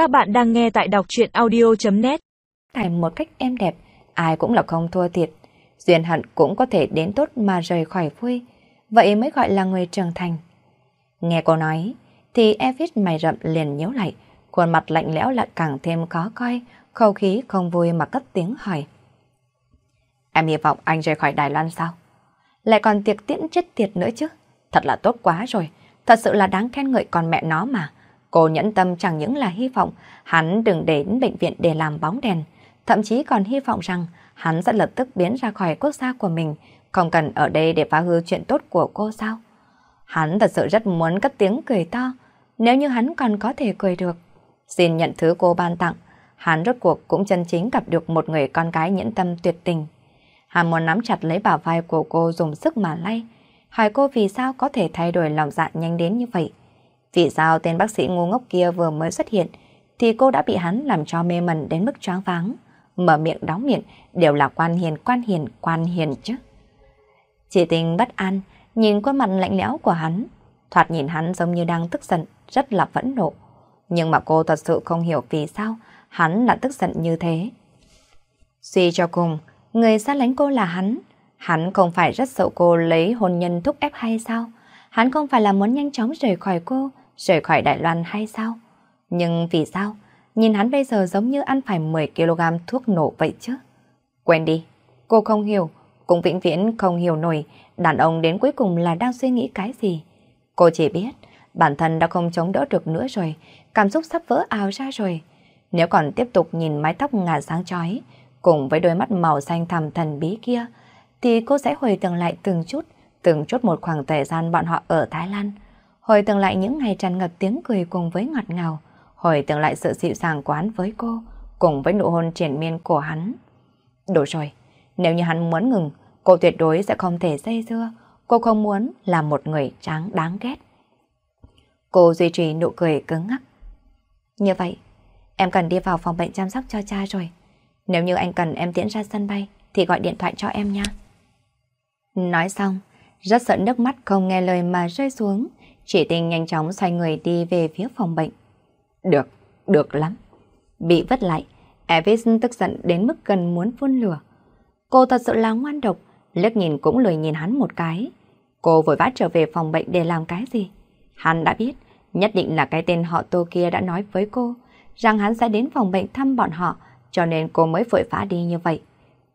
Các bạn đang nghe tại đọc chuyện audio.net Thành một cách êm đẹp, ai cũng là không thua thiệt. Duyên hận cũng có thể đến tốt mà rời khỏi vui. Vậy mới gọi là người trưởng thành. Nghe cô nói, thì Evis mày rậm liền nhíu lại. Khuôn mặt lạnh lẽo lại càng thêm khó coi, khâu khí không vui mà cất tiếng hỏi. Em hy vọng anh rời khỏi Đài Loan sao? Lại còn tiệc tiễn chết tiệt nữa chứ. Thật là tốt quá rồi. Thật sự là đáng khen ngợi con mẹ nó mà. Cô nhẫn tâm chẳng những là hy vọng hắn đừng đến bệnh viện để làm bóng đèn, thậm chí còn hy vọng rằng hắn sẽ lập tức biến ra khỏi quốc gia của mình, không cần ở đây để phá hư chuyện tốt của cô sao? Hắn thật sự rất muốn cất tiếng cười to, nếu như hắn còn có thể cười được. Xin nhận thứ cô ban tặng, hắn rốt cuộc cũng chân chính gặp được một người con gái nhẫn tâm tuyệt tình. Hắn muốn nắm chặt lấy bả vai của cô dùng sức mà lay, hỏi cô vì sao có thể thay đổi lòng dạ nhanh đến như vậy. Vì sao tên bác sĩ ngu ngốc kia vừa mới xuất hiện thì cô đã bị hắn làm cho mê mẩn đến mức choáng váng. Mở miệng đóng miệng đều là quan hiền, quan hiền, quan hiền chứ. Chị tình bất an, nhìn khuôn mặt lạnh lẽo của hắn. Thoạt nhìn hắn giống như đang tức giận, rất là phẫn nộ. Nhưng mà cô thật sự không hiểu vì sao hắn lại tức giận như thế. Suy cho cùng, người xa lánh cô là hắn. Hắn không phải rất sợ cô lấy hôn nhân thúc ép hay sao? Hắn không phải là muốn nhanh chóng rời khỏi cô, rời khỏi Đài Loan hay sao? Nhưng vì sao? Nhìn hắn bây giờ giống như ăn phải 10kg thuốc nổ vậy chứ. Quên đi, cô không hiểu, cũng vĩnh viễn không hiểu nổi đàn ông đến cuối cùng là đang suy nghĩ cái gì. Cô chỉ biết bản thân đã không chống đỡ được nữa rồi, cảm xúc sắp vỡ ào ra rồi. Nếu còn tiếp tục nhìn mái tóc ngả sáng chói, cùng với đôi mắt màu xanh thẳm thần bí kia, thì cô sẽ hồi tưởng lại từng chút, từng chút một khoảng thời gian bọn họ ở Thái Lan. Hồi tưởng lại những ngày tràn ngập tiếng cười cùng với ngọt ngào, hồi tưởng lại sự dịu dàng của hắn với cô, cùng với nụ hôn triển miên của hắn. Đủ rồi, nếu như hắn muốn ngừng, cô tuyệt đối sẽ không thể dây dưa, cô không muốn là một người tráng đáng ghét. Cô duy trì nụ cười cứng ngắc. Như vậy, em cần đi vào phòng bệnh chăm sóc cho cha rồi. Nếu như anh cần em tiễn ra sân bay, thì gọi điện thoại cho em nha. Nói xong, rất sợ nước mắt không nghe lời mà rơi xuống, chỉ tình nhanh chóng xoay người đi về phía phòng bệnh. Được, được lắm. Bị vất lại, Evis tức giận đến mức gần muốn phun lửa. Cô thật sự là ngoan độc, liếc nhìn cũng lười nhìn hắn một cái. Cô vội vã trở về phòng bệnh để làm cái gì? Hắn đã biết, nhất định là cái tên họ tô kia đã nói với cô, rằng hắn sẽ đến phòng bệnh thăm bọn họ, cho nên cô mới vội vã đi như vậy.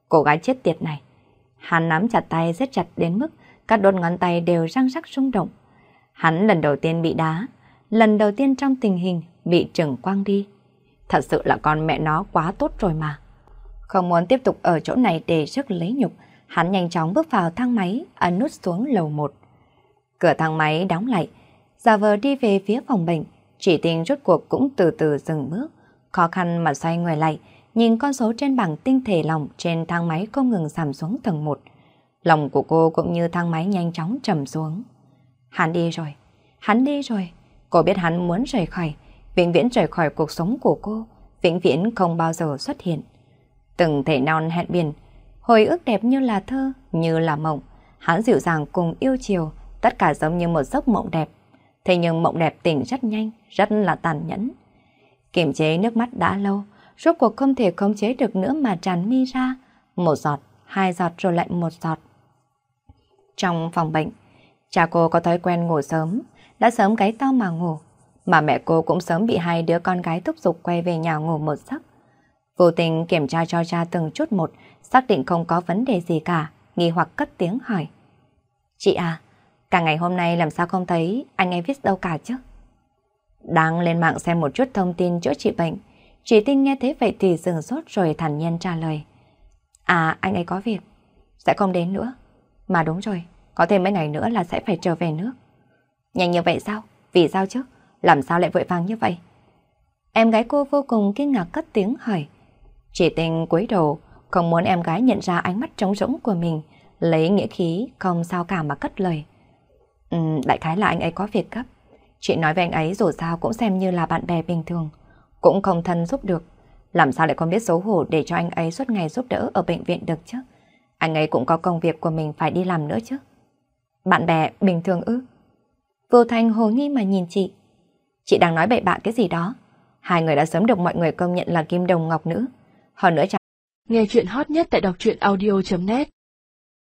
Cô gái chết tiệt này. Hắn nắm chặt tay rất chặt đến mức các đốt ngón tay đều răng rắc rung động. Hắn lần đầu tiên bị đá, lần đầu tiên trong tình hình bị trừng quang đi. Thật sự là con mẹ nó quá tốt rồi mà. Không muốn tiếp tục ở chỗ này để sức lấy nhục, hắn nhanh chóng bước vào thang máy, ấn nút xuống lầu 1. Cửa thang máy đóng lại, giả vờ đi về phía phòng bệnh, chỉ tình rốt cuộc cũng từ từ dừng bước, khó khăn mà xoay người lại, nhìn con số trên bảng tinh thể lòng trên thang máy không ngừng giảm xuống tầng 1. Lòng của cô cũng như thang máy nhanh chóng trầm xuống. Hắn đi rồi, hắn đi rồi. Cô biết hắn muốn rời khỏi, vĩnh viễn rời khỏi cuộc sống của cô, vĩnh viễn không bao giờ xuất hiện. Từng thể non hẹn biển, hồi ức đẹp như là thơ, như là mộng. Hắn dịu dàng cùng yêu chiều, tất cả giống như một giấc mộng đẹp. Thế nhưng mộng đẹp tỉnh rất nhanh, rất là tàn nhẫn. Kiểm chế nước mắt đã lâu, rốt cuộc không thể khống chế được nữa mà tràn mi ra. Một giọt, hai giọt rồi lại một giọt. Trong phòng bệnh, cha cô có thói quen ngủ sớm, đã sớm cái to mà ngủ, mà mẹ cô cũng sớm bị hai đứa con gái thúc giục quay về nhà ngủ một giấc. Vô tình kiểm tra cho cha từng chút một, xác định không có vấn đề gì cả, nghi hoặc cất tiếng hỏi. Chị à, cả ngày hôm nay làm sao không thấy anh ấy viết đâu cả chứ? Đang lên mạng xem một chút thông tin chữa trị bệnh, chị Tinh nghe thế vậy thì dừng sốt rồi thản nhiên trả lời. À, anh ấy có việc, sẽ không đến nữa. Mà đúng rồi, có thêm mấy ngày nữa là sẽ phải trở về nước. Nhanh như vậy sao? Vì sao chứ? Làm sao lại vội vàng như vậy? Em gái cô vô cùng kinh ngạc cất tiếng hỏi. Chỉ tình cúi đầu, không muốn em gái nhận ra ánh mắt trống rỗng của mình, lấy nghĩa khí không sao cả mà cất lời. Ừ, đại khái là anh ấy có việc gấp. Chị nói với anh ấy dù sao cũng xem như là bạn bè bình thường, cũng không thân giúp được. Làm sao lại không biết xấu hổ để cho anh ấy suốt ngày giúp đỡ ở bệnh viện được chứ? Anh ấy cũng có công việc của mình phải đi làm nữa chứ. Bạn bè bình thường ư? Vô Thanh hồ nghi mà nhìn chị. Chị đang nói bậy bạ cái gì đó. Hai người đã sớm được mọi người công nhận là kim đồng ngọc nữ. Hơn nữa chẳng Nghe chuyện hot nhất tại đọc truyện audio.net